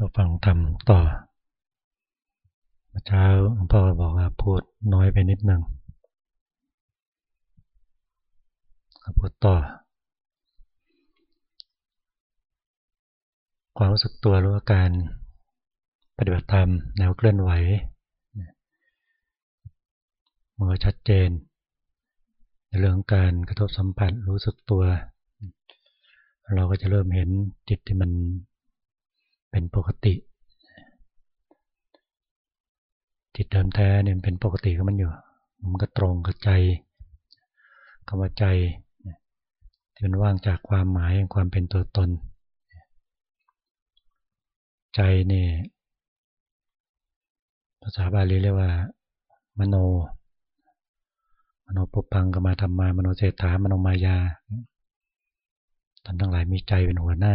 เราฟังทำต่อเช้าหลวงพ่อบอกว่าพูดน้อยไปนิดหนึ่งพูดต่อ ความรู้สึกตัวรู้อาการปฏิบัติธรรมแนวเคลื่อนไหวมันก็ชัดเจน ในเรื่องการกระทบสัมผัสรู้สึกตัว เราก็จะเริ่มเห็นจิตที่มัน เป็นปกติ จิตเดิมแท้เนี่ยเป็นปกติของมันอยู่ มันก็ตรงกับใจคำว่าใจที่มันว่างจากความหมายความเป็นตัวตน ใจนี่ภาษาบาลีเรียกว่า มโน มโนปุพังกมาธรรมามโนเศรษฐามโนมายาท่านทั้งหลายมีใจเป็นหัวหน้า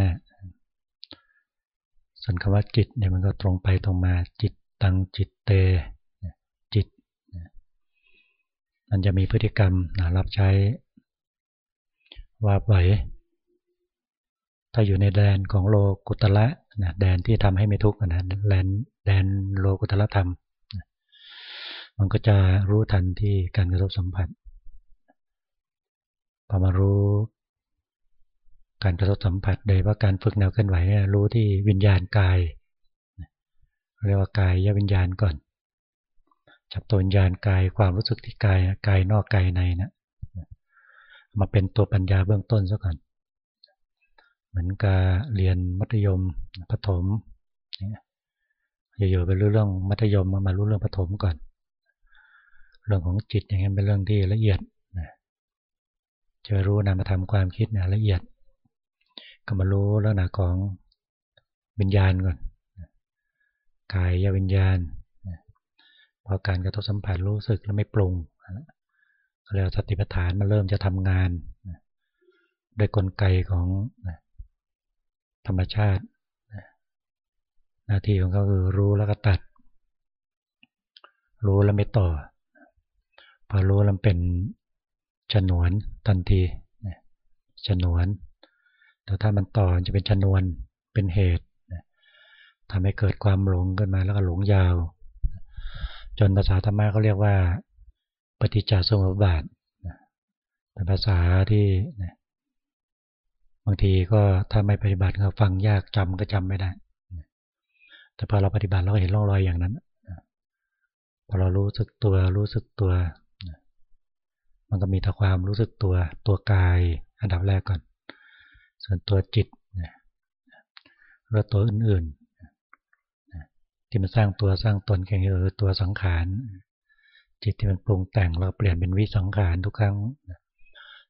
ส่วนคำว่าจิตเนี่ยมันก็ตรงไปตรงมาจิตตังจิตเตจิต มันจะมีพฤติกรรมรับใช้ว่าไหวถ้าอยู่ในแดนของโลกุตละนะแดนที่ทำให้ไม่ทุกข์นะแดนแดนโลกุตละธรรมมันก็จะรู้ทันที่การกระทบสัมผัสพอมารู้ การกระทบสัมผัสโดยว่าการฝึกแนวเคลื่อนไหวเนี่ยรู้ที่วิญญาณกาย เรียกว่ากายยวิญญาณก่อน จับตัววิญญาณกายความรู้สึกที่กายกายนอกกายในนะมาเป็นตัวปัญญาเบื้องต้นซะก่อน เหมือนการเรียนมัธยมประถมอยู่ๆไปรู้เรื่องมัธยมมามารู้เรื่องประถมก่อน เรื่องของจิตอย่างนี้เป็นเรื่องที่ละเอียดจะรู้นามธรรมความคิดเนี่ยละเอียด ก็มารู้ลักษณะของวิญญาณก่อนกายยวิญญาณพอการกระทบสัมผัสรู้สึกแล้วไม่ปรุงแล้วสติปัฏฐานมาเริ่มจะทำงานโดยกลไกของธรรมชาติ หน้าที่ของเขาคือรู้แล้วก็ตัด รู้แล้วไม่ต่อ พอรู้แล้วเป็นฉนวนทันทีฉนวน แต่ถ้ามันต่อจะเป็นชนวนเป็นเหตุทำให้เกิดความหลงขึ้นมาแล้วก็หลงยาว จนภาษาธรรมะเขาเรียกว่า ปฏิจจสมุปบาทเป็นภาษาที่บางทีก็ถ้าไม่ปฏิบัติก็ฟังยากจำก็จำไม่ได้ แต่พอเราปฏิบัติเราก็เห็นร่องรอยอย่างนั้นพอเรารู้สึกตัวรู้สึกตัว มันก็มีแต่ความรู้สึกตัวตัวกายอันดับแรกก่อน ส่วนตัวจิตนะหรือตัวอื่นๆที่มันสร้างตัวสร้างตนแค่คือตัวสังขารจิตที่มันปรุงแต่งเราเปลี่ยนเป็นวิสังขารทุกครั้ง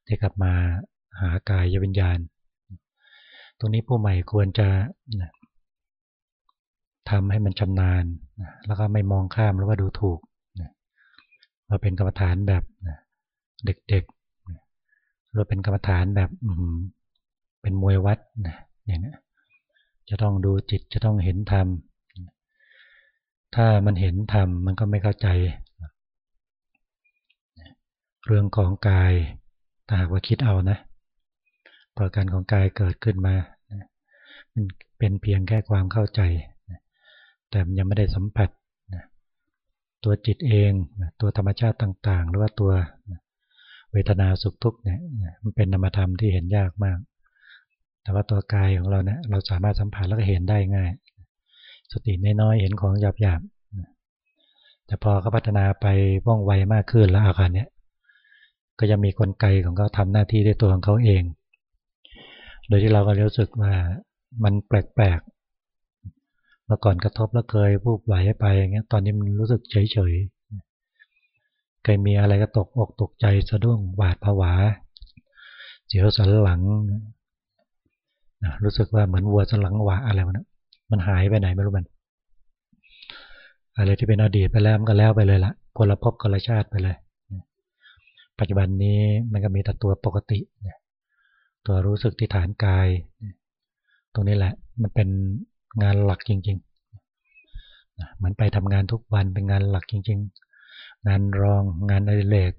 ที่กลับมาหากายวิญญาณ ตรงนี้ผู้ใหม่ควรจะทำให้มันชำนาญ แล้วก็ไม่มองข้ามหรือว่าดูถูกว่าเป็นกรรมฐานแบบเด็กๆหรือเป็นกรรมฐานแบบ เป็นมวยวัดนะอย่างนี้จะต้องดูจิตจะต้องเห็นธรรม ถ้ามันเห็นธรรมมันก็ไม่เข้าใจ เรื่องของกายถ้าหากว่าคิดเอานะประการของกายเกิดขึ้นมามันเป็นเพียงแค่ความเข้าใจ แต่มันยังไม่ได้สัมผัสตัวจิตเองตัวธรรมชาติต่าง ๆ หรือว่าตัวเวทนาสุขทุกข์เนี่ยมันเป็นนามธรรมที่เห็นยากมาก แต่ว่าตัวกายของเราเนี่ยเราสามารถสัมผัสแล้วก็เห็นได้ง่าย สติน้อยๆเห็นของหยาบๆแต่พอเขาพัฒนาไปว่องไวมากขึ้นแล้วอาการเนี้ยก็จะมีกลไกของเขาทาหน้าที่ด้วยตัวของเขาเอง โดยที่เราก็รู้สึกว่ามันแปลกๆเมื่อก่อนกระทบแล้วเคยพูบไหวไปอย่างเงี้ย ตอนนี้มันรู้สึกเฉยๆเคยมีอะไรก็ตกอกตกใจสะดุ้งหวาดผวา เสียวสันหลัง รู้สึกว่าเหมือนวัวสลังหวะอะไรมันมันหายไปไหนไม่รู้มันอะไรที่เป็นอดีตไปแล้วมันก็แล้วไปเลยละคนละภพคนละชาติไปเลย ปัจจุบันนี้มันก็มีแต่ตัวปกติตัวรู้สึกที่ฐานกาย ตรงนี้แหละ มันเป็นงานหลักจริงๆเหมือนไปทำงานทุกวันเป็นงานหลักจริง ๆ งานรองงานอดิเรก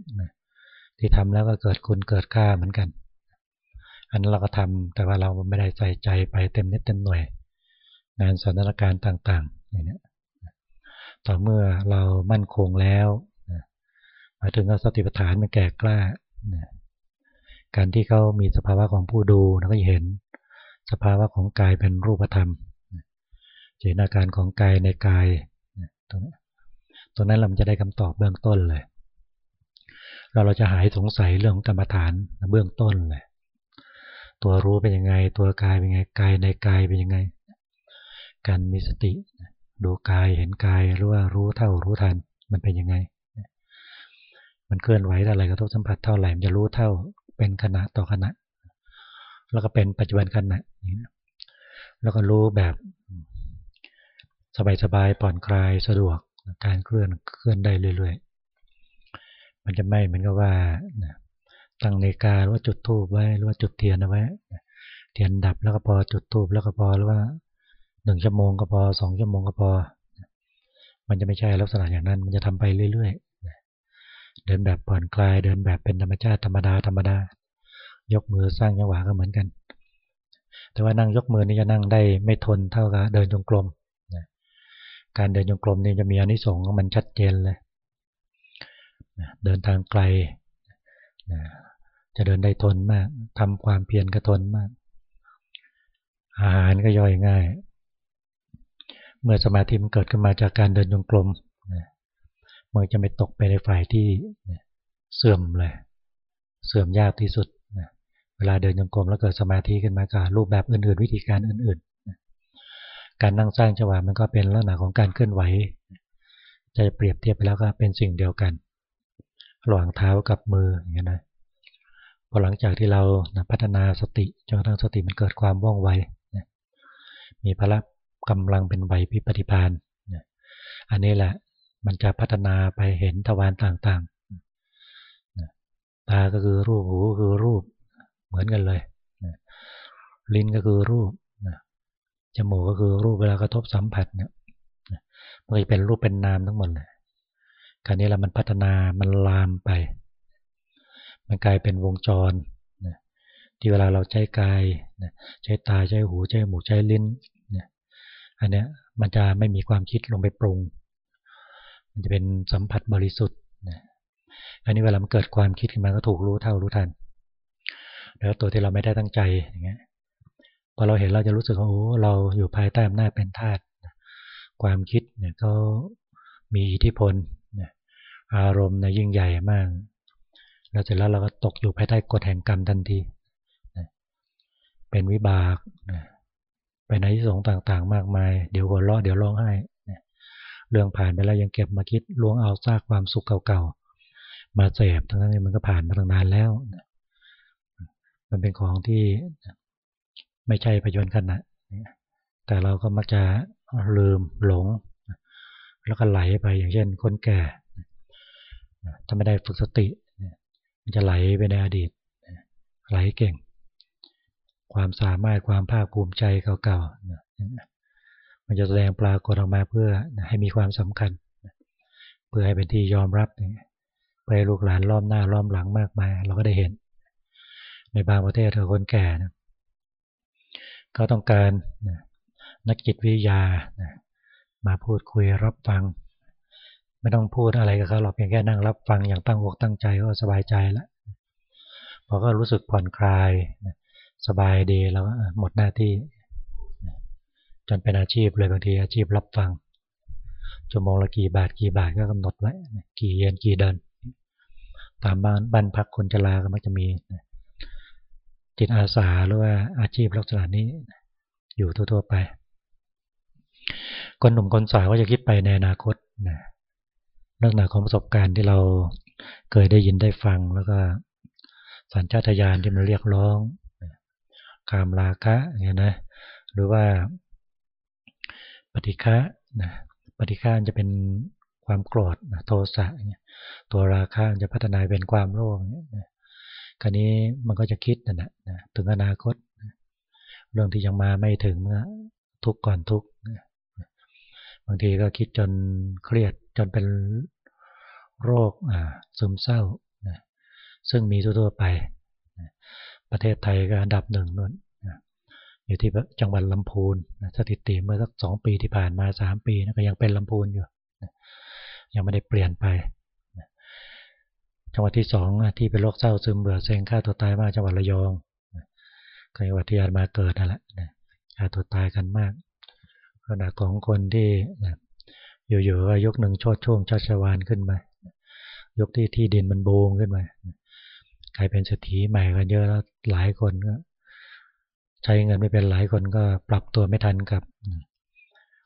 ที่ทำแล้วก็เกิดคุณเกิดค่าเหมือนกัน อันนั้นเราก็ทำแต่ว่าเราไม่ได้ใส่ใจไปเต็มนิดเต็มหน่วย งานสถานการณ์ต่างๆอย่างนี้ต่อเมื่อเรามั่นคงแล้วมาถึงสติปัฏฐานมันแก่กล้าการที่เขามีสภาวะของผู้ดูแล้วก็เห็นสภาวะของกายเป็นรูปธรรมเจตนาการของกายในกายตรงนี้ตรงนั้นเราจะได้คำตอบเบื้องต้นเลยเราเราจะหายสงสัยเรื่องกรรมฐานเบื้องต้นเลย ตัวรู้เป็นยังไง ตัวกายเป็นยังไงกายในกายเป็นยังไง การมีสติ ดูกายเห็นกายรู้ว่ารู้เท่ารู้ทันมันเป็นยังไง มันเคลื่อนไหวอะไรกระทบสัมผัสเท่าไหร่มันจะรู้เท่าเป็นขณะต่อขณะ แล้วก็เป็นปัจจุบันขณะแล้วก็รู้แบบสบายๆผ่อนคลายสะดวกการเคลื่อนเคลื่อนได้เรื่อยๆ มันจะไม่เหมือนกับว่า ตั้งนาฬิกาหรือว่าจุดทูบไว้หรือว่าจุดเทียนเอาไว้เทียนดับแล้วก็พอจุดทูบแล้วก็พอหรือว่าหนึ่งชั่วโมงก็พอสองชั่วโมงก็พอ มันจะไม่ใช่ลักษณะอย่างนั้น มันจะทำไปเรื่อยๆ เดินแบบผ่อนคลายเดินแบบเป็นธรรมชาติธรรมดาธรรมดายกมือสร้างยังหวะก็เหมือนกัน แต่ว่านั่งยกมือนี่จะนั่งได้ไม่ทนเท่ากับเดินจงกรมการเดินจงกรมนี่จะมีอนิสงส์มันชัดเจนเลยเดินทางไกล จะเดินได้ทนมากทำความเพียรกระทนมาก อาหารก็ย่อยง่าย เมื่อสมาธิมันเกิดขึ้นมาจากการเดินจงกรมมันจะไม่ตกไปในฝ่ายที่เสื่อมเลย เสื่อมยากที่สุดเวลาเดินจงกรมแล้วเกิดสมาธิขึ้นมากับรูปแบบอื่นๆ วิธีการอื่นๆ การนั่งสร้างจังหวะมันก็เป็นลักษณะของการเคลื่อนไหวจะเปรียบเทียบไปแล้วก็เป็นสิ่งเดียวกัน ระหว่างเท้ากับมืออย่างนี้นะ พอหลังจากที่เราพัฒนาสติจนกระทั่งสติมันเกิดความว่องไวมีพละกำลังเป็นไหวพิปฏิพานอันนี้แหละมันจะพัฒนาไปเห็นทวารต่างๆตาก็คือรูปหูคือรูปเหมือนกันเลยลิ้นก็คือรูปจมูกก็คือรูปเวลากระทบสัมผัสเนี่ยมันจะเป็นรูปเป็นนามทั้งหมดเลยคราวนี้เรามันพัฒนามันลามไป มันกลายเป็นวงจรที่เวลาเราใช้กายใช้ตาใช้หูใช้หมูใช้ลิ้นนี่ยอันเนี้ยมันจะไม่มีความคิดลงไปปรุง มันจะเป็นสัมผัสบริสุทธิ์อันนี้เวลามันเกิดความคิดขึ้นมาก็ถูกรู้เท่ารู้ทันแล้วตัวที่เราไม่ได้ตั้งใจอย่างเงี้ยพอเราเห็นเราจะรู้สึกว่าโอ้เราอยู่ภายใต้อำนาจเป็นทาสความคิดเนี่ยก็มีอิทธิพลอารมณ์ในยิ่งใหญ่มาก แล้วเสร็จแล้วเราก็ตกอยู่ภายใต้กฎแห่งกรรมทันทีเป็นวิบากไปในที่สงต่างๆ มากมาย เดี๋ยวหัวเราะเดี๋ยวร้องไห้เรื่องผ่านไปแล้วยังเก็บมาคิดล้วงเอาซากความสุขเก่าๆ มาเสพทั้งนี้นมันก็ผ่านมาตั้งนานแล้ว มันเป็นของที่ไม่ใช่ประโยชน์ขณะแต่เราก็มักจะลืมหลง แล้วก็ไหลไปอย่างเช่นคนแก่ ถ้าไม่ได้ฝึกสติ มันจะไหลไปในอดีตไหลเก่ง ความสามารถความภาคภูมิใจเก่าๆมันจะแสดงปรากฏออกมาเพื่อให้มีความสำคัญ เพื่อให้เป็นที่ยอมรับไปลูกหลานล้อมหน้าล้อมหลังมากมายเราก็ได้เห็น ในบางประเทศเธอคนแก่นะเขาต้องการนักจิตวิทยามาพูดคุยรับฟัง ไม่ต้องพูดอะไรกับเขาหรอกเพียงแค่นั่งรับฟังอย่างตั้งอกตั้งใจก็สบายใจแล้วพอก็รู้สึกผ่อนคลายสบายดีแล้วหมดหน้าที่ จนเป็นอาชีพเลยบางทีอาชีพรับฟังชั่วโมงละกี่บาทกี่บาทก็กำหนดไว้กี่เยนกี่เดินตามบ้านบ้านพักคนชราก็มักจะมีจิตอาสาหรือว่าอาชีพลักษณะนี้อยู่ทั่วๆไป คนหนุ่มคนสาวก็จะคิดไปในอนาคตนะ ลักษณะของประสบการณ์ที่เราเคยได้ยินได้ฟังแล้วก็สัญชาตญาณที่มันเรียกร้องกามราคะเงี้ยนะหรือว่าปฏิฆะนะปฏิฆะจะเป็นความโกรธโทสะเนี่ยตัวราคะจะพัฒนาเป็นความโลภเนี่ยคราวนี้มันก็จะคิดนั่นแหละถึงอนาคตเรื่องที่ยังมาไม่ถึงเมื่อทุกข์ก่อนทุกข์บางทีก็คิดจนเครียดจนเป็น โรคซึมเศร้าซึ่งมีทั่วไปประเทศไทยก็อันดับหนึ่งนู่นอยู่ที่จังหวัดลำพูนสถิติเมื่อสักสองปีที่ผ่านมาสามปีก็ยังเป็นลำพูนอยู่ยังไม่ได้เปลี่ยนไปจังหวัดที่สองที่เป็นโรคเศร้าซึมเบื่อเซ็งฆ่าตัวตายมากจังหวัดระยองจังหวัดที่อามาเกิดนั่นแหละฆ่าตัวตายกันมากขนาดของคนที่อยู่ๆก็ยกหนึ่งชดช่วงชัชวานขึ้นมา ยกที่ที่ดินมันบูงขึ้นมาใครเป็นเศรษฐีใหม่กันเยอะแล้วหลายคนก็ ใช้เงินไม่เป็นหลายคนก็ปรับตัวไม่ทันกับ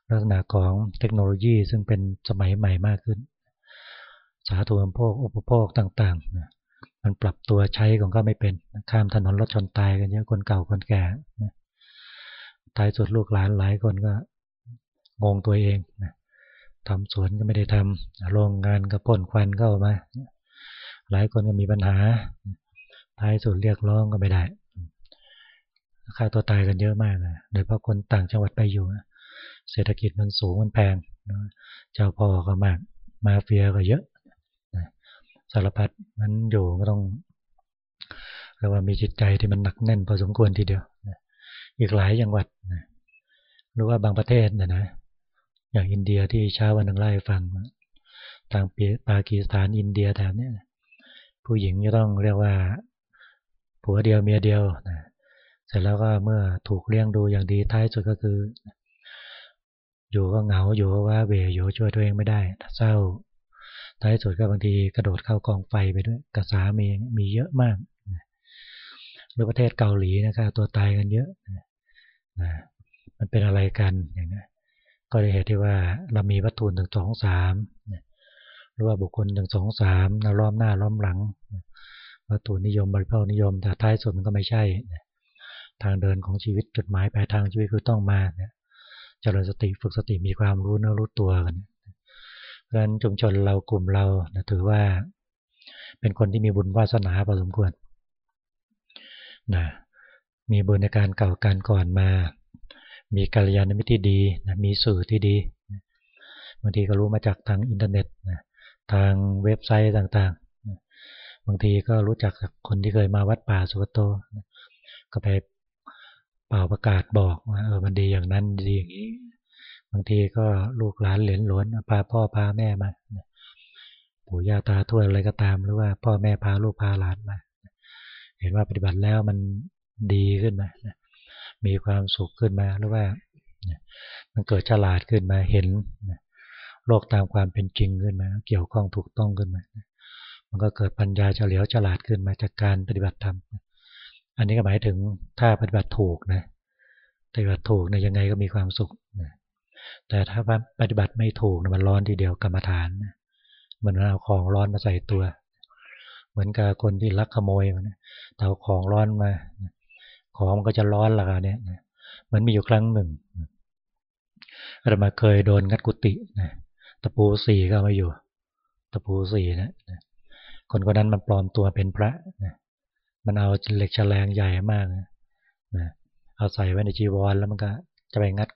ลักษณะของเทคโนโลยีซึ่งเป็นสมัยใหม่มากขึ้น สาธารณโภคอุปโภคต่างๆ มันปรับตัวใช้ของก็ไม่เป็นข้ามถนนรถชนตายกันเยอะคนเก่าคนแก่ตายสุดลูกหลานหลายคนก็งงตัวเอง ทำสวนก็ไม่ได้ทำโรงงานก็พ่นควันเข้ามา หลายคนก็มีปัญหา ท้ายสุดเรียกร้องก็ไม่ได้ฆ่าตัวตายกันเยอะมากนะโดยเพราะคนต่างจังหวัดไปอยู่ เศรษฐกิจมันสูงมันแพงเจ้าพ่อก็มาก มาเฟียก็เยอะสารพัดมันอยู่ก็ต้องเรียกว่ามีจิตใจที่มันหนักแน่นพอสมควรทีเดียวอีกหลายจังหวัดหรือว่าบางประเทศนะนะ อย่างอินเดียที่เช้าวันนึงไล่ฟังทางปากีสถานอินเดียแถบนี้ผู้หญิงจะต้องเรียกว่าผัวเดียวเมียเดียวนะเสร็จแล้วก็เมื่อถูกเลี้ยงดูอย่างดีท้ายสุดก็คือ อยู่ก็เหงาอยู่ก็ว่าเบอยู่ช่วยตัวเองไม่ได้เศร้าท้ายสุดก็บางทีกระโดดเข้ากองไฟไปด้วยกระสามีมีเยอะมากหรือประเทศเกาหลีนะครับตัวตายกันเยอะนะมันเป็นอะไรกันอย่างนี้ ก็เลยเหตุที่ว่าเรามีวัตถุหนึ่งสองสามหรือว่าบุคคลหนึ่งสองสามล้อมหน้าล้อมหลัง วัตถุนิยมบริโภคนิยม แต่ท้ายสุดมันก็ไม่ใช่ ทางเดินของชีวิตจุดหมายปลายทางชีวิตคือต้องมาเนี่ยเจริญสติฝึกสติมีความรู้เนื้อรู้ตัวกันเพราะฉะนั้นชุมชนเรากลุ่มเราถือว่าเป็นคนที่มีบุญวาสนาพอสมควรนะมีบุญในการเก่าการก่อนมา มีกัลยาณมิตรที่ดีนะมีสื่อที่ดีบางทีก็รู้มาจากทางอินเทอร์เน็ตนะทางเว็บไซต์ต่างๆ บางทีก็รู้จักจากคนที่เคยมาวัดป่าสุกโตก็ไปเป่าประกาศบอกว่าเออมันดีอย่างนั้นดีอย่างนี้ บางทีก็ลูกหลานเหลนหลวนพาพ่อพาแม่มาปู่ย่าตาทวดอะไรก็ตาม หรือว่าพ่อแม่พาลูกพาหลานมา เห็นว่าปฏิบัติแล้วมันดีขึ้นมา มีความสุขขึ้นมาหรือว่า มันเกิดฉลาดขึ้นมาเห็นโลกตามความเป็นจริงขึ้นมา เกี่ยวข้องถูกต้องขึ้นมา มันก็เกิดปัญญาเฉลียวฉลาดขึ้นมาจากการปฏิบัติธรรมอันนี้ก็หมายถึงถ้าปฏิบัติถูกนะปฏิบัติถูกเนี่ยยังไงก็มีความสุขนะแต่ถ้าปฏิบัติไม่ถูกนะมันร้อนทีเดียวกรรมฐานนะมันเอาของร้อนมาใส่ตัว เหมือนกับคนที่ลักขโมยมันเอาของร้อนมา ของมันก็จะร้อนละกันเนี่ยมันมีอยู่ครั้งหนึ่งเรามาเคยโดนงัดกุฏินะตะปูสี่ก็มาอยู่ ตะปูสี่นะคนคนนั้นมันปลอมตัวเป็นพระนะมันเอาเหล็กแฉลงใหญ่มากนะเอาใส่ไว้ในจีวรแล้วมันก็จะไปงัด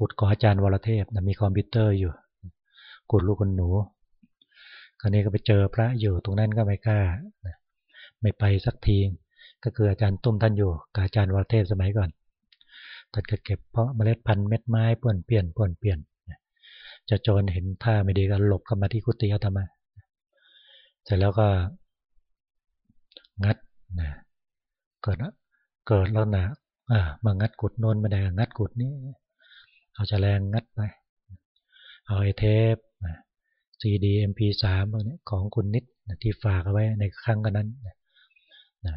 กุดของอาจารย์วรเทพนะมีคอมพิวเตอร์อยู่ กุดลูกคนหนู คราวนี้ก็ไปเจอพระอยู่ตรงนั้นก็ไม่กล้าไม่ไปสักที ก็คืออาจารย์ตุ้มท่านอยู่กับอาจารย์วรเทพสมัยก่อนท่านก็เก็บเพาะเมล็ดพันธุ์เม็ดไม้ป่วนเปลี่ยนป่วนเปลี่ยนจะโจรเห็นท่าไม่ดีก็หลบเข้ามาที่กุฏิอาตมาเสร็จแล้วก็งัดนะเกิดเกิดแล้วนะอ่ามางัดกุดโน้นมาได้งัดกุดนี้เอาจะแรงงัดไป เอาไอเทปซีดีเอ็มพีสามพวกนี้ของคุณนิดที่ฝากเอาไว้ในครั้งกันนั้นนะ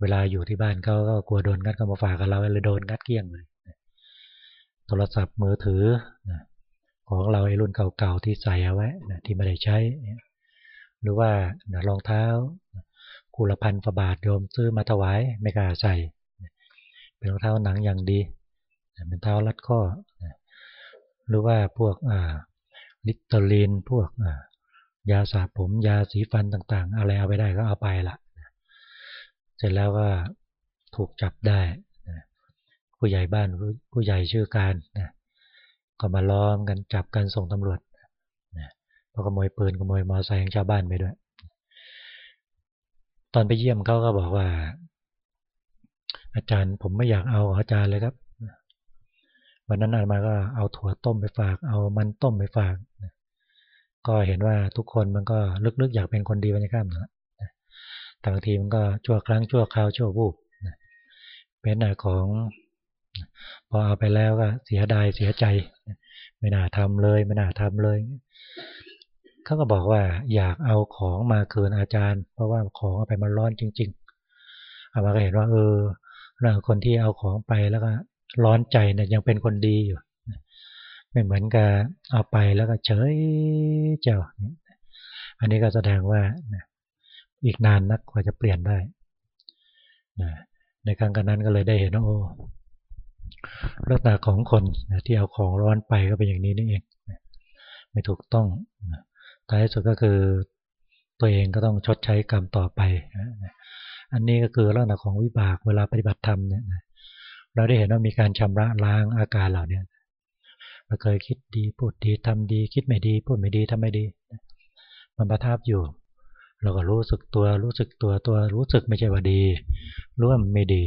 เวลาอยู่ที่บ้านเขาก็กลัวโดนงัดก็มาฝากกับเราเลยโดนงัดเกี้ยงเลยโทรศัพท์มือถือของเราไอ้รุ่นเก่าๆที่ใส่เอาไว้ที่ไม่ได้ใช้ หรือว่ารองเท้ากุลพันธ์ฝบาทโยมซื้อมาถวายไม่กล้าใส่เป็นรองเท้าหนังอย่างดีเป็นเท้ารัดข้อหรือว่าพวกลิตเตอรีนพวกยาสระผมยาสีฟันต่างๆ อะไรเอาไปได้ก็เอาไปละ เสร็จแล้วก็ถูกจับได้ผู้ใหญ่บ้านผู้ใหญ่ชื่อการก็มาล้อมกันจับกันส่งตำรวจเพราะขโมยปืนขโมยมอเตอร์ไซค์ของชาวบ้านไปด้วย ตอนไปเยี่ยมเขาก็บอกว่า อาจารย์ผมไม่อยากเอาอาจารย์เลยครับวันนั้นอามาก็เอาถั่วต้มไปฝาก เอามันต้มไปฝาก ก็เห็นว่าทุกคนมันก็ลึกๆ อยากเป็นคนดีบรรยากาศนะ แต่บางทีมันก็ชั่วครั้งชั่วคราวชั่ววูบเป็นหน้าของพอเอาไปแล้วก็เสียดายเสียใจ ไม่น่าทำเลยไม่น่าทำเลยเขาก็บอกว่าอยากเอาของมาคืนอาจารย์ เพราะว่าของเอาไปมันร้อนจริง ๆ เอามาก็เห็นว่า เออเราคนที่เอาของไปแล้วก็ร้อนใจเนี่ยยังเป็นคนดีอยู่ไม่เหมือนกับเอาไปแล้วก็เฉยเจ้า อันนี้ก็แสดงว่า อีกนานนักกว่าจะเปลี่ยนได้ในครั้งกันนั้นก็เลยได้เห็นว่าโอ้ลักษณะของคนที่เอาของร้อนไปก็เป็นอย่างนี้นี่เองไม่ถูกต้องท้ายสุดก็คือตัวเองก็ต้องชดใช้กรรมต่อไป อันนี้ก็คือลักษณะของวิบากเวลาปฏิบัติธรรมเนี่ยเราได้เห็นว่ามีการชำระล้างอาการเหล่านี้เราเคยคิดดีพูดดีทำดี คิดไม่ดี พูดไม่ดีทำไม่ดี มันประทับอยู่ เราก็รู้สึกตัวรู้สึกตัวตัวรู้สึกไม่ใช่ว่าดีรู้ว่ามันไม่ดี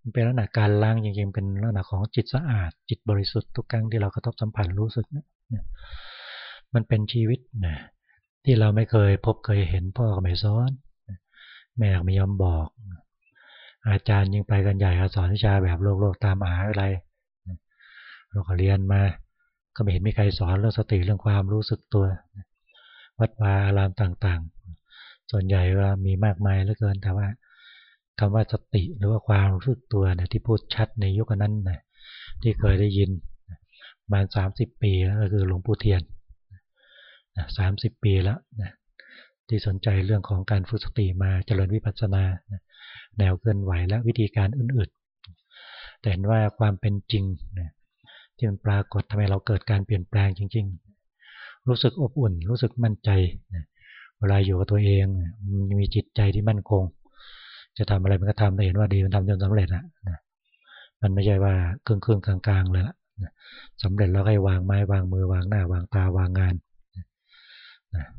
มันเป็นลักษณะการล้างจริงๆเป็นลักษณะของจิตสะอาด จิตบริสุทธิ์ทุกครั้งที่เรากระทบสัมผัสรู้สึกเนี่ยมันเป็นชีวิตนะที่เราไม่เคยพบเคยเห็นพ่อก็ไม่สอน แม่ก็ไม่ยอมบอก อาจารย์ยิ่งไปกันใหญ่สอนวิชาแบบโลกโลกตามหาวิทยาลัยเราก็เรียนมาก็ไม่เห็นมีใครสอนเรื่องสติเรื่องความรู้สึกตัว วัดวาอารามต่างๆ ส่วนใหญ่ว่ามีมากมายเหลือเกิน แต่ว่าคำว่าสติหรือว่าความรู้สึกตัวเนี่ยที่พูดชัดในยุคนั้นนะที่เคยได้ยินมาสามสิบปีแล้วก็คือหลวงปู่เทียนสามสิบปีแล้วนะที่สนใจเรื่องของการฝึกสติมาเจริญวิปัสสนา แนวเคลื่อนไหวและวิธีการอื่นๆ แต่เห็นว่าความเป็นจริงนะที่มันปรากฏทำให้เราเกิดการเปลี่ยนแปลงจริง ๆ รู้สึกอบอุ่น รู้สึกมั่นใจนะ เวลาอยู่กับตัวเองมันมีจิตใจที่มั่นคง จะทำอะไรมันก็ทำแต่เห็นว่าดีมันทำจนสำเร็จนะมันไม่ใช่ว่าครึ่งครึ่งกลางๆเลยละสำเร็จแล้วให้วางไม้วางมือวางหน้าวางตาวางงาน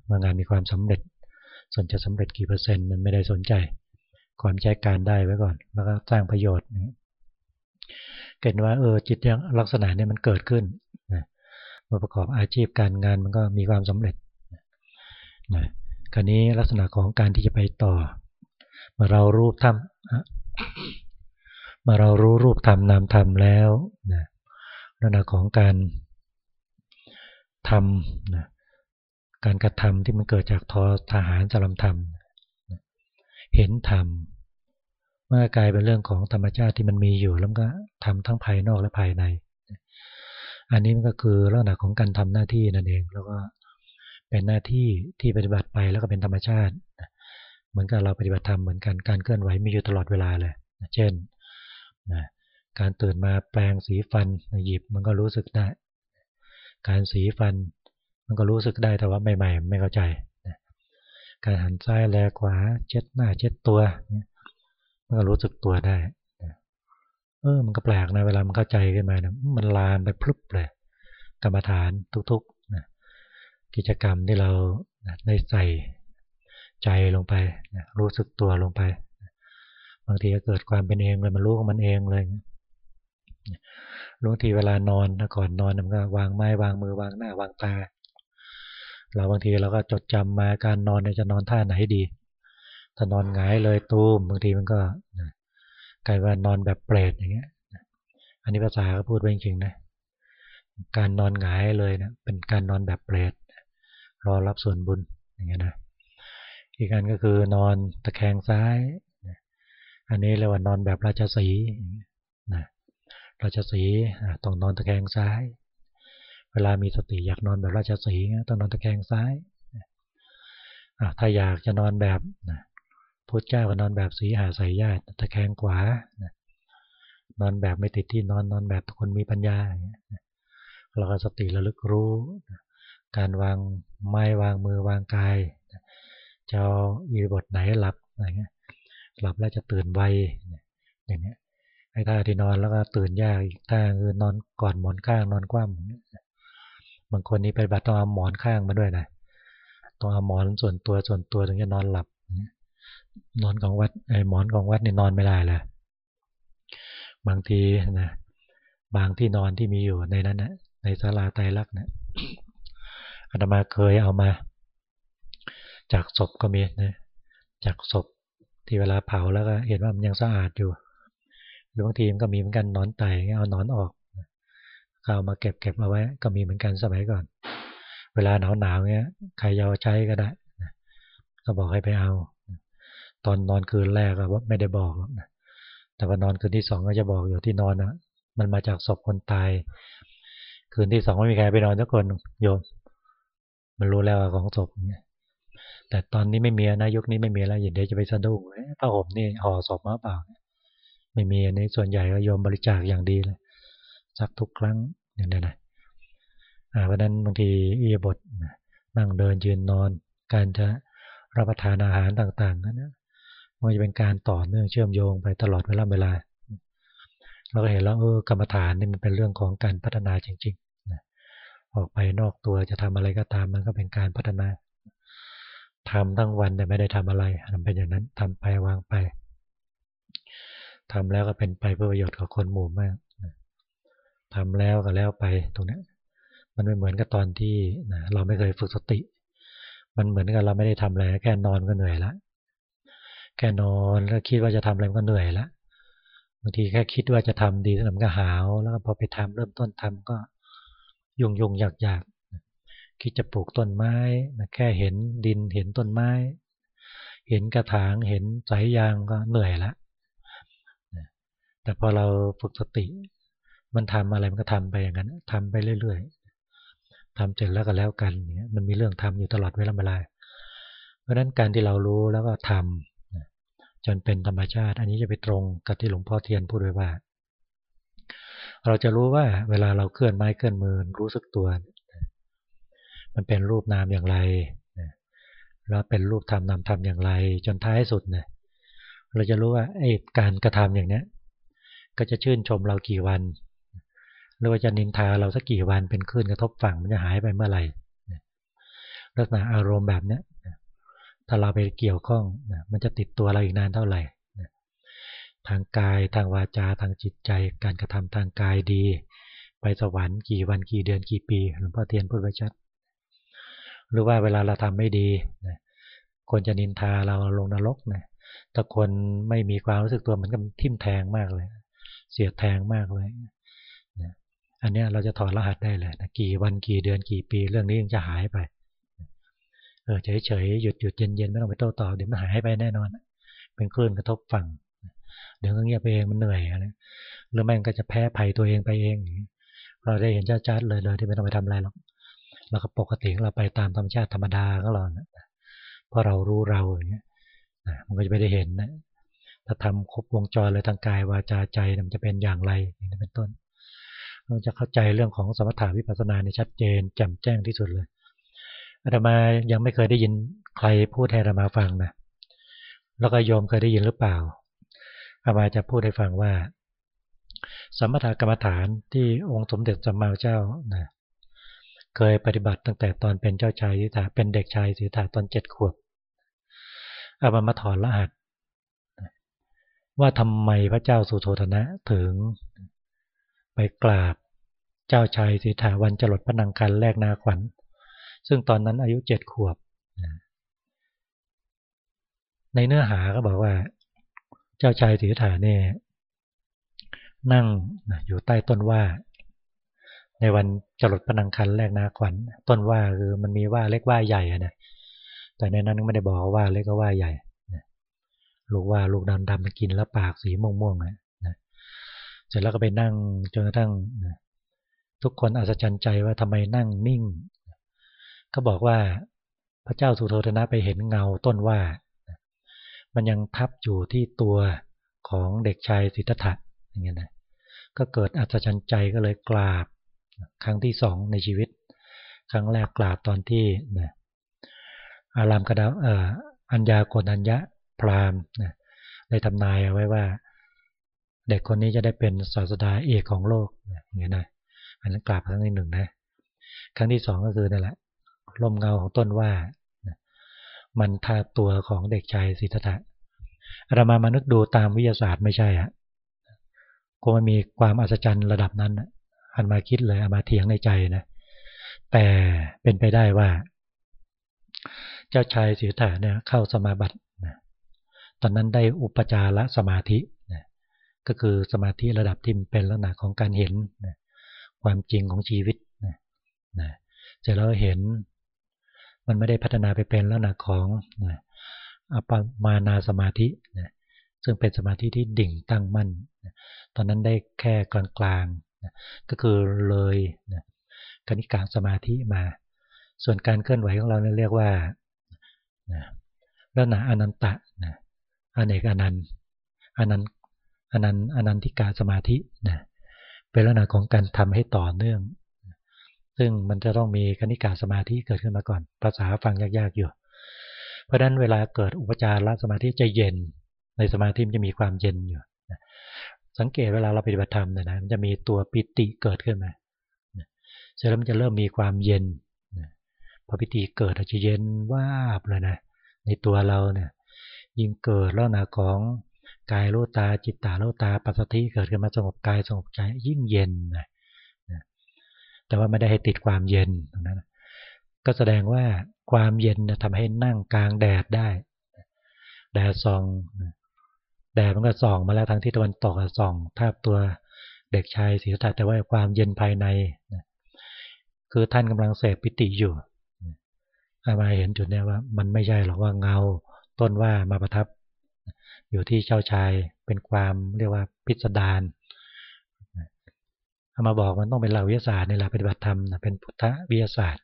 เมื่องานมีความสำเร็จ ส่วนจะสำเร็จกี่เปอร์เซ็นต์มันไม่ได้สนใจความใช้การได้ไว้ก่อน แล้วก็สร้างประโยชน์เห็นว่าเออจิตยังลักษณะนี้มันเกิดขึ้นนะเมื่อประกอบอาชีพการงานมันก็มีความสำเร็จนะ คราวนี้ลักษณะของการที่จะไปต่อมื่อเรารูปทำเมื่อเรารู้รูปทำนามทำแล้วนะลักษณะของการทำนะการกระทำที่มันเกิดจากทอทหารจารมธรรม เห็นธรรมเมื่อกลายเป็นเรื่องของธรรมชาติที่มันมีอยู่แล้วก็ทำทั้งภายนอกและภายใน อันนี้มันก็คือลักษณะของการทำหน้าที่นั่นเอง แล้วก็ เป็นหน้าที่ที่ปฏิบัติไปแล้วก็เป็นธรรมชาติ เหมือนกับเราปฏิบัติธรรมเหมือนกันการเคลื่อนไหวมีอยู่ตลอดเวลาเลย เช่นการตื่นมาแปลงสีฟันหยิบมันก็รู้สึกได้ การสีฟันมันก็รู้สึกได้แต่ว่าใหม่ ๆ ไม่เข้าใจ การหันซ้ายแลขวาเช็ดหน้าเช็ดตัวมันก็รู้สึกตัวได้เออมันก็แปลกนะเวลามันเข้าใจขึ้นมานะมันลามไปพลุบเลยกรรมฐานทุกๆ กิจกรรมที่เราได้ใส่ใจลงไปรู้สึกตัวลงไป บางทีก็เกิดความเป็นเองเลยมันรู้ของมันเองเลยรู้ทีเวลานอนก่อนนอนมันก็วางไม้วางมือวางหน้าวางตา เราบางทีเราก็จดจำมาการนอนจะนอนท่าไหนดี ถ้านอนหงายเลยตูมบางทีมันก็กลายว่านอนแบบเปรตอย่างเงี้ย อันนี้ภาษาก็พูดไว้จริงนะ การนอนหงายเลยนะเป็นการนอนแบบเปรต รอรับส่วนบุญอย่างเงี้ยนะอีกอันก็คือนอนตะแคงซ้าย อันนี้เรียกว่านอนแบบราชสีนะราชสีต้องนอนตะแคงซ้าย เวลามีสติอยากนอนแบบราชสีต้องนอนตะแคงซ้ายถ้าอยากจะนอนแบบพุทธเจ้าก็นอนแบบสีหาใส่ญาติตะแคงขวานอนแบบไม่ติดที่นอนนอนแบบคนมีปัญญาเราก็สติระลึกรู้ การวางไม้วางมือวางกายจะอีบทไหนหลับอะไรเงี้ยหลับแล้วจะตื่นไวอย่างเนี้ยไอ้ท่าที่นอนแล้วก็ตื่นยากอีกท่าคือนอนก่อนหมอนข้างนอนคว่ำบางคนนี่ไปบัตรต้องเอาหมอนข้างมาด้วยนะต้องเอาหมอนส่วนตัวส่วนตัวถึงจะนอนหลับนอนของวัดไอ้หมอนของวัดนี่นอนไม่ได้เลยบางทีนะบางที่นอนที่มีอยู่ในนั้นนะในศาลาไตรลักษณ์นะ อาตมาเคยเอามา จากศพก็มีนะจากศพที่เวลาเผาแล้วก็เห็นว่ามันยังสะอาดอยู่ หรือบางทีมันก็มีเหมือนกันนอนไตเอานอนออกเอามาเก็บเก็บเอาไว้ ก็มีเหมือนกันสมัยก่อน เวลาหนาวหนาวเงี้ยใครจะเอาใช้ก็ได้ก็บอกให้ไปเอา ตอนนอนคืนแรกก็ไม่ได้บอกหรอกนะแต่ว่านอนคืนที่สองก็จะบอกอยู่ที่นอนนะมันมาจากศพคนตาย คืนที่สองไม่มีใครไปนอนทุกคนโยม มันรู้แล้วของศพเนี่ยแต่ตอนนี้ไม่มีนะยุคนี้ไม่มีแล้วอย่าเดี๋ยวจะไปสะดุ้งผ้าห่มนี่ห่อศพมาเปล่า ไม่มีอันนี้ส่วนใหญ่ก็โยมบริจาคอย่างดีเลยสักทุกครั้งอย่างนี้นะเพราะนั้นบางทีอีบทนั่งเดินยืนนอน การจะรับประทานอาหารต่างๆนั้นมันจะเป็นการต่อเนื่องเชื่อมโยงไปตลอดเวลาเวลา เราก็เห็นแล้วเออกรรมฐานนี่มันเป็นเรื่องของการพัฒนาจริงๆ ออกไปนอกตัวจะทำอะไรก็ตามมันก็เป็นการพัฒนาทำทั้งวันแต่ไม่ได้ทำอะไรทำเป็นอย่างนั้นทำไปวางไปทำแล้วก็เป็นไปเพื่อประโยชน์กับคนหมู่มากทำแล้วก็แล้วไปตรงนี้มันไม่เหมือนกับตอนที่นะเราไม่เคยฝึกสติ มันเหมือนกับเราไม่ได้ทำอะไรแค่นอนก็เหนื่อยละแค่นอนแล้วคิดว่าจะทำอะไรก็เหนื่อยละบางทีแค่คิดว่าจะทำดีแล้วมันก็หาว แล้วพอไปทำเริ่มต้นทำก็ ยุ่งยุ่งยากยากคิดจะปลูกต้นไม้แค่เห็นดินเห็นต้นไม้ เห็นกระถางเห็นสายยางก็เหนื่อยละแต่พอเราฝึกสติ มันทำอะไรมันก็ทำไปอย่างนั้นทำไปเรื่อยๆทำเสร็จแล้วก็แล้วกันเนี่ยมันมีเรื่องทำอยู่ตลอดเวลาเวลาเพราะฉะนั้นการที่เรารู้แล้วก็ทำจนเป็นธรรมชาติ อันนี้จะไปตรงกับที่หลวงพ่อเทียนพูดไว้ว่า เราจะรู้ว่าเวลาเราเคลื่อนไม้เคลื่อนมือรู้สึกตัว มันเป็นรูปนามอย่างไรแล้วเป็นรูปธรรมนามธรรมอย่างไร จนท้ายสุดเนี่ยเราจะรู้ว่าไอ้การกระทำอย่างเนี้ย ก็จะชื่นชมเรากี่วัน หรือว่าจะนินทาเราสักกี่วันเป็นคลื่นกระทบฝั่งมันจะหายไปเมื่อไหร่ลักษณะอารมณ์แบบเนี้ยถ้าเราไปเกี่ยวข้องมันจะติดตัวเราอีกนานเท่าไหร่ ทางกายทางวาจาทางจิตใจ การกระทำทางกายดี ไปสวรรค์กี่วันกี่เดือนกี่ปีหลวงพ่อเทียนพูดไว้ชัด หรือว่าเวลาเราทำไม่ดีนะคนจะนินทาเราลงนรกนะถ้าคนไม่มีความรู้สึกตัวเหมันก็ทิ่มแทงมากเลย เสียแทงมากเลยนะอันนี้เราจะถอดรหัสได้เลยนะกี่วันกี่เดือนกี่ปี เรื่องนี้ยังจะหายไปเออเฉยๆหยุดหยุดเย็นเย็นไม่ต้องไปโต้ตอบเดี๋ยวมันหายไปแน่นอน เป็นคลื่นกระทบฝั่ง เดี๋ยวก็เงียบไปเองมันเหนื่อยอะไรหรือแม่งก็จะแพ้ภัยตัวเองไปเอง เราได้เห็นชัดๆเลยโดยที่ไม่ต้องไปทำอะไรหรอกเราก็ปกติเราไปตามธรรมชาติธรรมดาก็หรอกเพราะเรารู้เราอย่างเงี้ยมันก็จะไม่ได้เห็นนะถ้าทำครบวงจรเลยทางกายวาจาใจมันจะเป็นอย่างไรนี้เป็นต้น เราจะเข้าใจเรื่องของสมถาวิปัสสนาในชัดเจนแจ่มแจ้งที่สุดเลยอาตมายังไม่เคยได้ยินใครพูดให้อาตมาฟังนะแล้วก็โยมเคยได้ยินหรือเปล่า อามาจะพูดให้ฟังว่า สมถกรรมฐานที่องค์สมเด็จสัมมาเจ้านะเคยปฏิบัติตั้งแต่ตอนเป็นเจ้าชายสิทธาเป็นเด็กชายสิทธาตอนเจ็ดขวบอามามาถอนรหัสว่าทำไมพระเจ้าสุโธธนะถึง ไปกราบเจ้าชายสิทธาวันจรดพระนังคันแรกนาขวัญ ซึ่งตอนนั้นอายุเจ็ดขวบ ในเนื้อหาก็บอกว่า เจ้าชายสีถาเนี่ยนั่งอยู่ใต้ต้นว่า ในวันจรดพนังคันแรกนาขวัญต้นว่าคือมันมีว่าเล็กว่าใหญ่นะแต่ในนั้นไม่ได้บอกว่าเล็กก็ว่าใหญ่ลูกว่าลูกดำดำมากินแล้วปากสีม่วงม่วงนะเสร็จแล้วก็ไปนั่งจนกระทั่งทุกคนอัศจรรย์ใจว่าทำไมนั่งนิ่งเขาบอกว่าพระเจ้าสุโธทนะไปเห็นเงาต้นว่า มันยังทับอยู่ที่ตัวของเด็กชายสิทธัตถะอย่างเงี้ยนะก็เกิดอัศจรรย์ใจก็เลยกราบ ครั้งที่สองในชีวิต ครั้งแรกกราบตอนที่นะอารามกระดาเอ่ออัญญาโกนัญญะพรามนะได้ทำนายเอาไว้ว่า เด็กคนนี้จะได้เป็นศาสดาเอกของโลกอย่างเงี้ยนะอันนั้นกราบครั้งที่หนึ่งนะ ครั้งที่สองก็คือนั่นแหละลมเงาของต้นว่า มันทาตัวของเด็กชายสิทธัตถะอาตมามานึกดูตามวิทยาศาสตร์ไม่ใช่อะคงมันมีความอัศจรรย์ระดับนั้นอันมาคิดเลยอามาเถียงในใจนะ แต่เป็นไปได้ว่า เจ้าชายสิทธาเนี่ยเข้าสมาบัติตอนนั้นได้อุปจารสมาธิก็คือสมาธิระดับที่เป็นลักษณะของการเห็นความจริงของชีวิตนะนะเสร็จแล้วเห็น มันไม่ได้พัฒนาไปเป็นลักษณะของนะอปมานาสมาธินะซึ่งเป็นสมาธิที่ดิ่งตั้งมั่นนะตอนนั้นได้แค่กลางๆนะก็คือเลยนะกนิกาสมาธิมา ส่วนการเคลื่อนไหวของเราเรียกว่านะลักษณะอนันตะนะอเนกอนันต์อนันต์อนันต์อนันติกาสมาธินะเป็นลักษณะของการทำให้ต่อเนื่อง ซึ่งมันจะต้องมีกนิกาสมาธิเกิดขึ้นมาก่อน ภาษาฟังยากๆอยู่ เพราะฉะนั้นเวลาเกิดอุปจารสมาธิจะเย็น ในสมาธิมันจะมีความเย็นอยู่สังเกตเวลาเราปฏิบัติธรรมเนี่ยนะมันจะมีตัวปิติเกิดขึ้นมาเสร็จแล้วมันจะเริ่มมีความเย็นพอปิติเกิดอาจจะเย็นว่าบเลยนะในตัวเราเนี่ยยิ่งเกิดแล้วนะของกายโลตาจิตตาโลตาปัสสติเกิดขึ้นมาสงบกายสงบใจยิ่งเย็นนะ แต่ว่าไม่ได้ให้ติดความเย็นตรงนั้นก็แสดงว่าความเย็นทำให้นั่งกลางแดดได้ แดดส่องแดดมันก็ส่องมาแล้วทางที่ตะวันตกส่องทาบตัวเด็กชายศีรษะแต่ว่าความเย็นภายในคือท่านกำลังเสพปิติอยู่อามาเห็นจุดนี้ว่ามันไม่ใช่หรอกว่าเงาต้นว่ามาประทับ อยู่ที่เจ้าชายเป็นความเรียกว่าพิสดาร เอามาบอกมันต้องเป็นหลักวิทยาศาสตร์ในหลักปฏิบัติธรรมนะเป็นพุทธวิทยาศาสตร์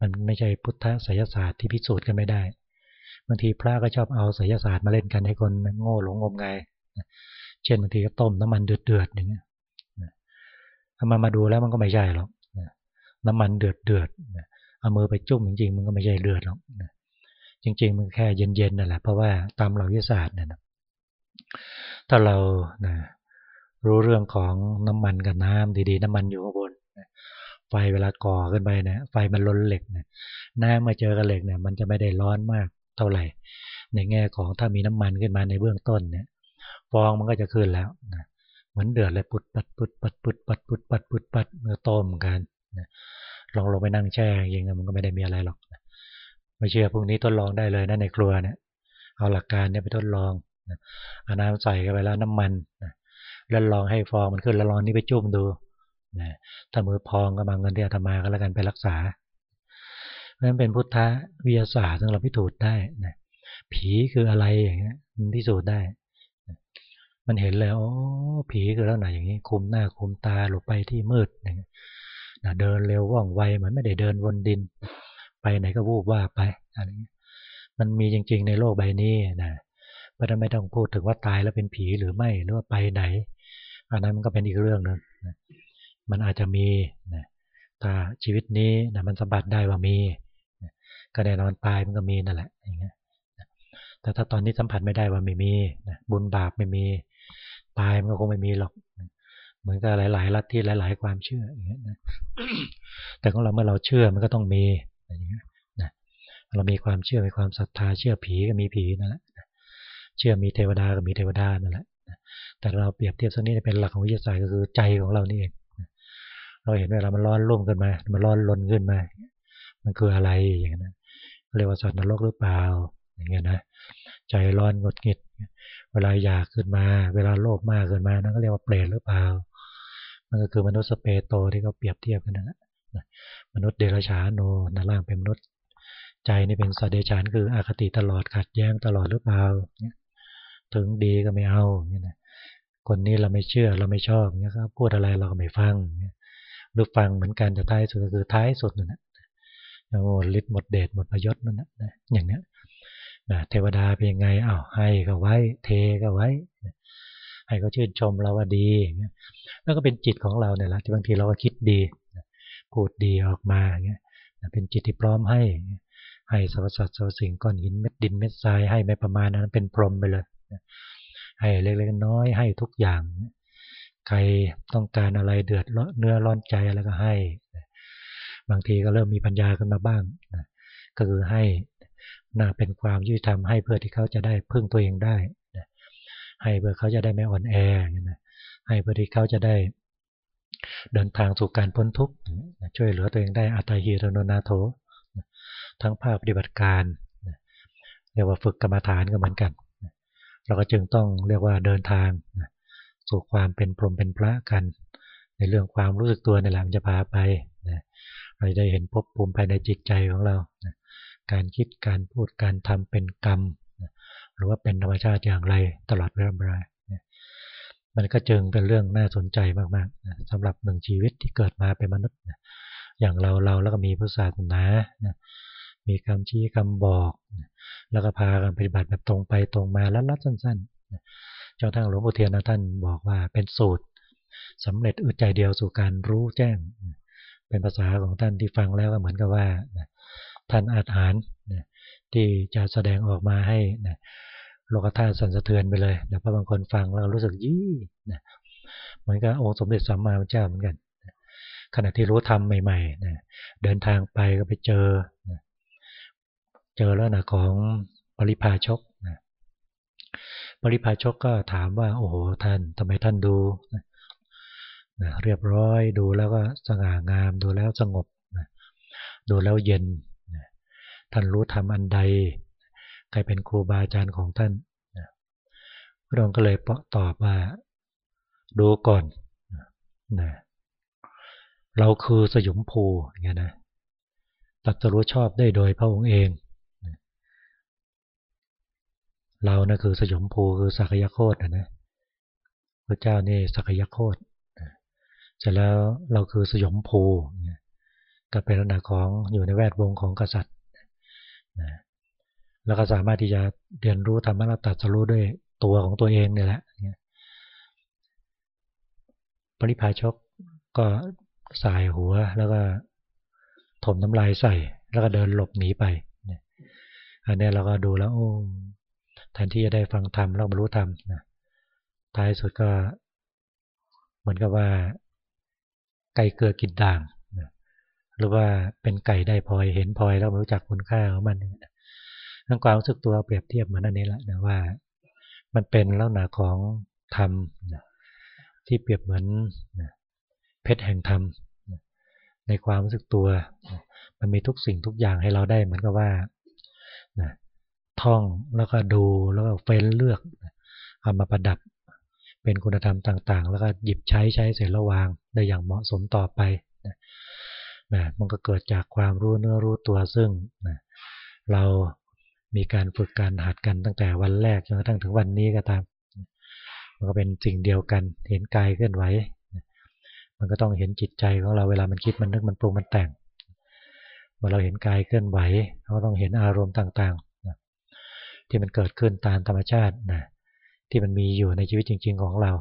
มันไม่ใช่พุทธไสยศาสตร์ที่พิสูจน์กันไม่ได้บางทีพระก็ชอบเอาไสยศาสตร์มาเล่นกันให้คนโง่หลงงมงายเช่นบางทีก็ต้มน้ำมันเดือดเดือดอย่างเงี้ยเอามามาดูแล้วมันก็ไม่ใช่หรอกน้ำมันเดือดเดือดเอามือไปจุ่มจริงๆ มันก็ไม่ใช่เดือดหรอกจริง ๆ มันแค่เย็นๆนั่นแหละเพราะว่าตามหลักวิทยาศาสตร์เนี่ยถ้าเรานะ รู้เรื่องของน้ำมันกับน้ำดีๆ น้ำมันอยู่ข้างบนไฟเวลาก่อขึ้นไปเนี่ยไฟมันล้นเหล็กเนี่ยน้ำมาเจอกับเหล็กเนี่ยมันจะไม่ได้ร้อนมากเท่าไหร่ ในแง่ของถ้ามีน้ำมันขึ้นมาในเบื้องต้นเนี่ย ฟองมันก็จะขึ้นแล้วนะเหมือนเดือดเลยปุดปัดปุดปัดปุดปัดปุดปัดปุดปัดเมื่อต้มกันนะลองลงไปนั่งแช่ยิงมันก็ไม่ได้มีอะไรหรอกไม่เชื่อพรุ่งนี้ทดลองได้เลยนะในครัวเนี่ยเอาหลักการเนี่ยไปทดลองเอาน้ำใส่กันไปแล้วน้ำมัน แล้วลองให้ฟองมันขึ้นแล้วลองนี่ไปจุ่มดูนะถ้ามือพองก็มาเงินที่อาตมาก็แล้วกันไปรักษา เพราะฉะนั้นเป็นพุทธวิทยาศาสตร์ซึ่งเราพิสูจน์ได้นะผีคืออะไรอย่างเงี้ยมันพิสูจน์ได้ มันเห็นแล้วโอ้ผีคือแล้วไหนอย่างนี้ คุมหน้าคุมตาหลบไปที่มืดอย่างเงี้ยเดินเร็วว่องไวเหมือนไม่ได้เดินวนดิน ไปไหนก็วูบว่าไปอะไรเงี้ยมันมีจริง ๆ ในโลกใบนี้นะเพราะนั้นไม่ต้องพูดถึงว่าตายแล้วเป็นผีหรือไม่หรือว่าไปไหน อันนั้นมันก็เป็นอีกเรื่องหนึ่งมันอาจจะมีนะถ้าชีวิตนี้นะมันสัมผัสได้ว่ามีนะก็แน่นอนตายมันก็มีนั่นแหละอย่างเงี้ยแต่ถ้าตอนนี้สัมผัสไม่ได้ว่าไม่มีนะบุญบาปไม่มีตายมันก็คงไม่มีหรอกเหมือนกับหลาย ๆ ลัทธิหลาย ๆ ความเชื่ออย่างเงี้ยนะแต่ของเราเมื่อเราเชื่อมันก็ต้องมีอย่างเงี้ยนะเรามีความเชื่อมีความศรัทธาเชื่อผีก็มีผีนั่นแหละเชื่อมีเทวดาก็มีเทวดานั่นแหละ แต่เราเปรียบเทียบสักนิดเป็นหลักของวิทยาศาสตร์ก็คือใจของเรานี่เองเราเห็นเวลามันร้อนรุ่มขึ้นมา มันร้อนลนขึ้นมา มันคืออะไรอย่างนั้นเรียกว่าสัตว์นรกหรือเปล่า อย่างเงี้ยนะ ใจร้อนงดงิด เวลาอยากขึ้นมา เวลาโลภมากขึ้นมา นั่นก็เรียกว่าเปรตหรือเปล่า มันก็คือมนุษย์สเปโตที่เขาเปรียบเทียบกันนั่นแหละมนุษย์เดรัจฉานโนนล่างเป็นมนุษย์ใจนี่เป็นสัตว์เดรัจฉานคืออคติตลอดขัดแย้งตลอดหรือเปล่า ถึงดีก็ไม่เอาเนี่ยนะ คนนี้เราไม่เชื่อเราไม่ชอบเนี่ยครับพูดอะไรเราก็ไม่ฟังหรือฟังเหมือนกันแต่ท้ายสุดก็คือท้ายสุดนั่นแหละหมดฤทธิ์หมดเดชหมดประยศนั่นแหละอย่างเนี้ยเทวดาเป็นยังไงอ้าวให้ก็ไว้ เทก็ไว้ ให้ก็ชื่นชมเราว่าดีอย่างเงี้ยแล้วก็เป็นจิตของเราเนี่ยแหละที่บางทีเราก็คิดดีพูดดีออกมาอย่างเงี้ยเป็นจิตที่พร้อมให้ ให้สรรพสัตว์สรรพสิ่งก้อนหินเม็ดดินเม็ดทรายให้ไม่ประมาณนั้นเป็นพรหมไปเลย ให้เล็กๆน้อยให้ทุกอย่าง ใครต้องการอะไรเดือดเนื้อร้อนใจอะไรก็ให้ บางทีก็เริ่มมีปัญญาขึ้นมาบ้างก็คือให้น่าเป็นความยุติธรรมให้เพื่อที่เขาจะได้พึ่งตัวเองได้ให้เพื่อเขาจะได้ไม่อ่อนแอให้เพื่อที่เขาจะได้เดินทางสู่การพ้นทุกข์ช่วยเหลือตัวเองได้อัตหิรโนนาโถทั้งภาคปฏิบัติการเรียกว่าฝึกกรรมฐานก็เหมือนกัน เราก็จึงต้องเรียกว่าเดินทางสู่ความเป็นพรหมเป็นพระกัน ในเรื่องความรู้สึกตัวในหลังจะพาไปเราได้เห็นพบภูมิภายในจิตใจของเราการคิดการพูดการทำเป็นกรรมหรือว่าเป็นธรรมชาติอย่างไรตลอดเวลามันก็จึงเป็นเรื่องน่าสนใจมากๆสำหรับหนึ่งชีวิตที่เกิดมาเป็นมนุษย์อย่างเราเราแล้วก็มีพุทธศาสนา มีคำชี้คำบอก แล้วก็พากันปฏิบัติแบบตรงไปตรงมาแล้วลัดสั้นๆจนทั้งหลวงปู่เทียนท่านบอกว่าเป็นสูตรสำเร็จอึดใจเดียวสู่การรู้แจ้ง เป็นภาษาของท่านที่ฟังแล้วก็เหมือนกับว่าท่านอาจารย์ที่จะแสดงออกมาให้โลกธาตุสั่นสะเทือนไปเลยแต่พอบางคนฟังแล้วรู้สึกยี่นะเหมือนกับองค์สมเด็จสัมมามพุทธเจ้าเหมือนกัน ขณะที่รู้ธรรมใหม่ๆนะเดินทางไปก็ไปเจอนะ จอแล้วนะของปริพาชกนะปริพาชกก็ถามว่า โอ้โหท่านทำไมท่านดูนะเรียบร้อยดูแล้วก็สง่างามดูแล้วสงบนะดูแล้วเย็นนะท่านรู้ธรรมอันใด ใครเป็นครูบาอาจารย์ของท่านพระองค์ก็เลยตอบว่า ดูก่อนนะเราคือสยมภูอย่างเงี้ยนะตัดสรู้ชอบได้โดยพระองค์เอง เรานะคือสยมภูคือสักยโคตนะนะพระเจ้านี่สักยโคตเสร็จแล้วเราคือสยมภูก็เป็นลักษณะของอยู่ในแวดวงของกษัตริย์นะแล้วก็สามารถที่จะเรียนรู้ธรรมะรัตัดสรู้ด้วยตัวของตัวเองเนี่ยแหละปริพาชกก็สายหัวแล้วก็ถมน้ำลายใส่ แล้วก็เดินหลบหนีไป อันนี้เราก็ดูแล้วโอ้ แทนที่จะได้ฟังธรรมเราบรรลุธรรมนะท้ายสุดก็เหมือนกับว่า ไก่เกลือกินด่างหรือว่าเป็นไก่ได้พลอยเห็นพลอยแล้วรู้จักคุณค่าของมันทั้งความรู้สึกตัวเปรียบเทียบเหมือนอันนี้แหละนะว่า มันเป็นลักษณะของธรรมที่เปรียบเหมือนเพชรแห่งธรรมในความรู้สึกตัวมันมีทุกสิ่งทุกอย่างให้เราได้เหมือนกับว่า ท่องแล้วก็ดูแล้วก็เฟ้นเลือกเอามาประดับ เป็นคุณธรรมต่างๆ แล้วก็หยิบใช้ใช้เสร็จระวางได้อย่างเหมาะสมต่อไปนะมันก็เกิดจากความรู้เนื้อรู้ตัวซึ่งนะเรามีการฝึกการหัดกันตั้งแต่วันแรกจนกระทั่งถึงวันนี้ก็ตาม มันก็เป็นสิ่งเดียวกันเห็นกายเคลื่อนไหวมันก็ต้องเห็นจิตใจของเราเวลามันคิดมันนึกมันปรุงมันแต่งเมื่อเราเห็นกายเคลื่อนไหวเราก็ต้องเห็นอารมณ์ต่างๆ ที่มันเกิดขึ้นตามธรรมชาตินะที่มันมีอยู่ในชีวิตจริง ๆของเรา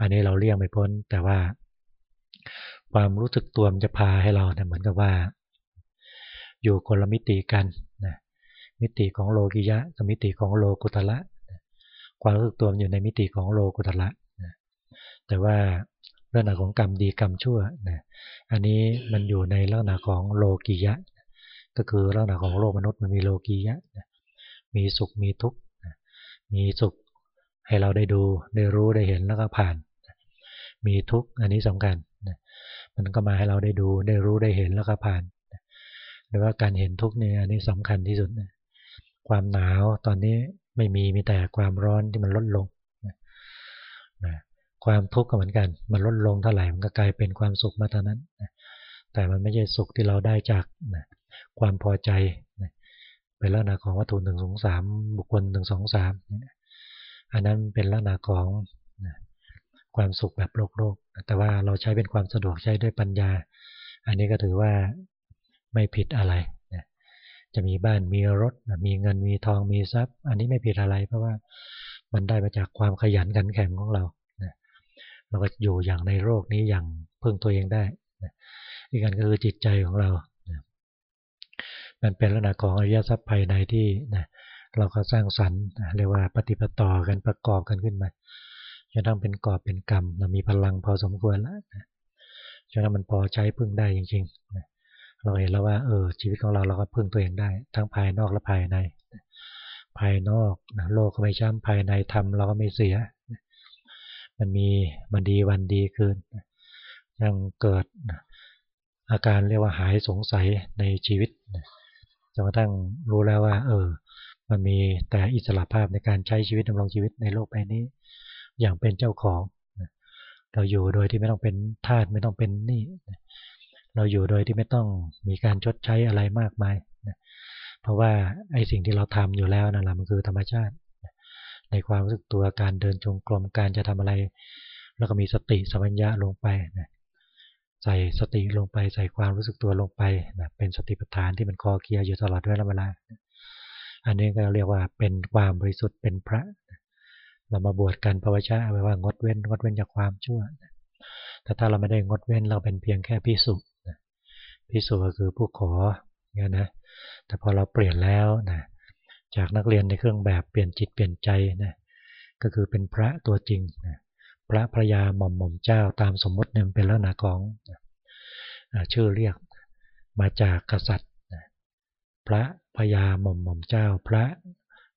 อันนี้เราเลี่ยงไม่พ้น แต่ว่า ความรู้สึกตัวมันจะพาให้เราเนี่ยเหมือนกับว่า อยู่คนละมิติกันนะมิติของโลกิยะกับมิติของโลกุตละความรู้สึกตัวอยู่ในมิติของโลกุตละแต่ว่าลักษณะของกรรมดีกรรมชั่วนะอันนี้มันอยู่ในลักษณะของโลกียะ ก็คือลักษณะของโลกมนุษย์มันมีโลกียะ มีสุขมีทุกข์มีสุขให้เราได้ดูได้รู้ได้เห็นแล้วก็ผ่าน มีทุกข์อันนี้สำคัญมันก็มาให้เราได้ดูได้รู้ได้เห็นแล้วก็ผ่านหรือว่าการเห็นทุกข์เนี่ยอันนี้สำคัญที่สุดความหนาวตอนนี้ไม่มีมีแต่ความร้อนที่มันลดลงความทุกข์ก็เหมือนกัน มันลดลงเท่าไหร่มันก็กลายเป็นความสุขมาเท่านั้นแต่มันไม่ใช่สุขที่เราได้จากความพอใจ เป็นลักษณะของวัตถุหนึ่งสองสามบุคคลหนึ่งสองสามอันนั้นเป็นลักษณะของความสุขแบบโลกโลก แต่ว่าเราใช้เป็นความสะดวกใช้ด้วยปัญญา อันนี้ก็ถือว่าไม่ผิดอะไรจะมีบ้านมีรถ มีเงินมีทองมีทรัพย์ อันนี้ไม่ผิดอะไรเพราะว่ามันได้มาจากความขยันขันแข็งของเราเราก็อยู่อย่างในโลกนี้อย่างพึ่งตัวเองได้อีกอันก็คือจิตใจของเรา มันเป็นลักษณะของอริยทรัพย์ภายในที่นะเราก็สร้างสรรค์เรียกว่าปฏิปต่อกันประกอบกันขึ้นมาจนต้องเป็นกอบเป็นกรรมมีพลังพอสมควรแล้วจนมันพอใช้พึ่งได้จริงๆเราเห็นแล้วว่าเออชีวิตของเราเราก็พึ่งตัวเองได้ ทั้งภายนอกและภายใน ภายนอกนะโลกก็ไม่ช้ำภายในทำเราก็ไม่เสีย มันมีมันดีวันดีคืนยังเกิดอาการเรียกว่าหายสงสัยในชีวิตจ นกระทั่งรู้แล้วว่า เออ มันมีแต่อิสระภาพในการใช้ชีวิตดำรงชีวิตในโลกใบนี้ อย่างเป็นเจ้าของเราอยู่โดยที่ไม่ต้องเป็นทาสไม่ต้องเป็นนี้เราอยู่โดยที่ไม่ต้องมีการชดใช้อะไรมากมายเพราะว่าไอ้สิ่งที่เราทำอยู่แล้วนั่นแหละมันคือธรรมชาติ ในความรู้สึกตัวการเดินจงกรมการจะทำอะไร แล้วก็มีสติสัมปชัญญะลงไปนะ ใส่สติลงไปใส่ความรู้สึกตัวลงไปนะเป็นสติปัฏฐานที่มันคอเคียอยู่ตลอดเวลาอันนี้ก็เรียกว่าเป็นความบริสุทธิ์เป็นพระ เรามาบวชกันภาวชาแปลว่างดเว้นงดเว้นจากความชั่วแต่ถ้าเราไม่ได้งดเว้นเราเป็นเพียงแค่พิสุพิสุก็คือผู้ขอเนี่ยนะแต่พอเราเปลี่ยนแล้วนะจากนักเรียนในเครื่องแบบเปลี่ยนจิตเปลี่ยนใจนะก็คือเป็นพระตัวจริงนะ พระพระยาหม่อมหม่อมเจ้าตามสมมติเนี่ยเป็นลักษณะของชื่อเรียกมาจากกษัตริย์ พระพญาหม่อมหม่อมเจ้า พระ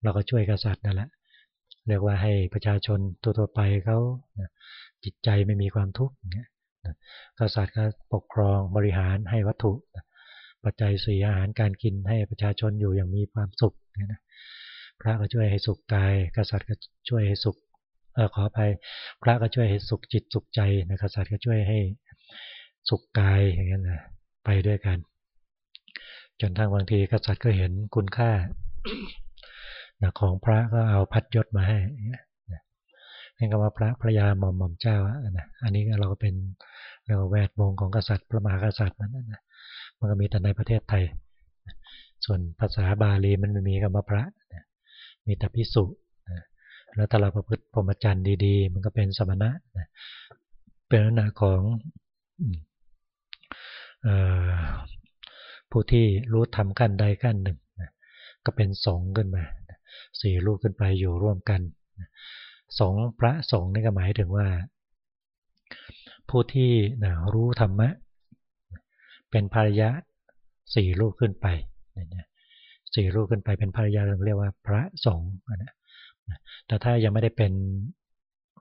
เราก็ช่วยกษัตริย์นั่นแหละเรียกว่าให้ประชาชนตัวๆไปเขาจิตใจไม่มีความทุกข์กษัตริย์ก็ปกครองบริหารให้วัตถุ ปัจจัยสี่อาหารการกินให้ประชาชนอยู่อย่างมีความสุขนะพระก็ช่วยให้สุขกาย กษัตริย์ก็ช่วยให้สุข ขออภัยพระก็ช่วยให้สุขจิตสุขใจนะกษัตริย์ก็ช่วยให้สุขกายอย่างนั้นนะไปด้วยกัน จนทั้งบางทีกษัตริย์ก็เห็นคุณค่านะของพระก็เอาพัดยศมาให้นี่ก็ว่าพระพระยาหม่อมหม่อมเจ้านะอันนี้เราก็เป็นเราแวดวงของกษัตริย์พระมหากษัตริย์นั้นนะมันก็มีแต่ในประเทศไทย ส่วนภาษาบาลีมันไม่มีคำว่าพระมีแต่พิสุ แล้วถ้าเราประพฤติพรหมจรรย์ดีๆ มันก็เป็นสมณะเป็นลักษณะของผู้ที่รู้ทำขั้นใดขั้นหนึ่งก็เป็นสงขึ้นมาสี่ลูกขึ้นไปอยู่ร่วมกันสงพระสงฆ์นี่ก็หมายถึงว่า ผู้ที่รู้ธรรมะ เป็นภรรยะสี่ลูกขึ้นไปสี่ลูกขึ้นไปเป็นภรรยาเราเรียกว่าพระสงฆ์นะ แต่ถ้ายังไม่ได้เป็น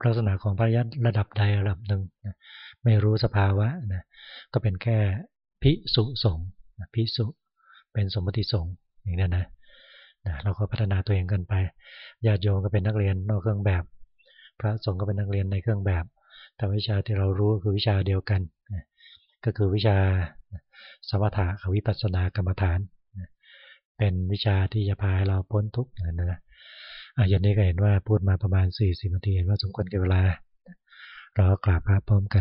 ลักษณะของพระยะระดับใดระดับหนึ่งไม่รู้สภาวะนะก็เป็นแค่พิสุสงพิสุเป็นสมมติสงอย่างนี้นะนะเราก็พัฒนาตัวเองกันไปญาติโยมก็เป็นนักเรียนนอกเครื่องแบบ พระสงฆ์ก็เป็นนักเรียนในเครื่องแบบ แต่วิชาที่เรารู้คือวิชาเดียวกัน ก็คือวิชาสมถะวิปัสสนากรรมฐาน เป็นวิชาที่จะพาเราพ้นทุกข์นะนะ อย่างนี้ก็เห็นว่าพูดมาประมาณ 40นาทีเห็นว่าสมควรกับเวลา เรากราบพระพร้อมกัน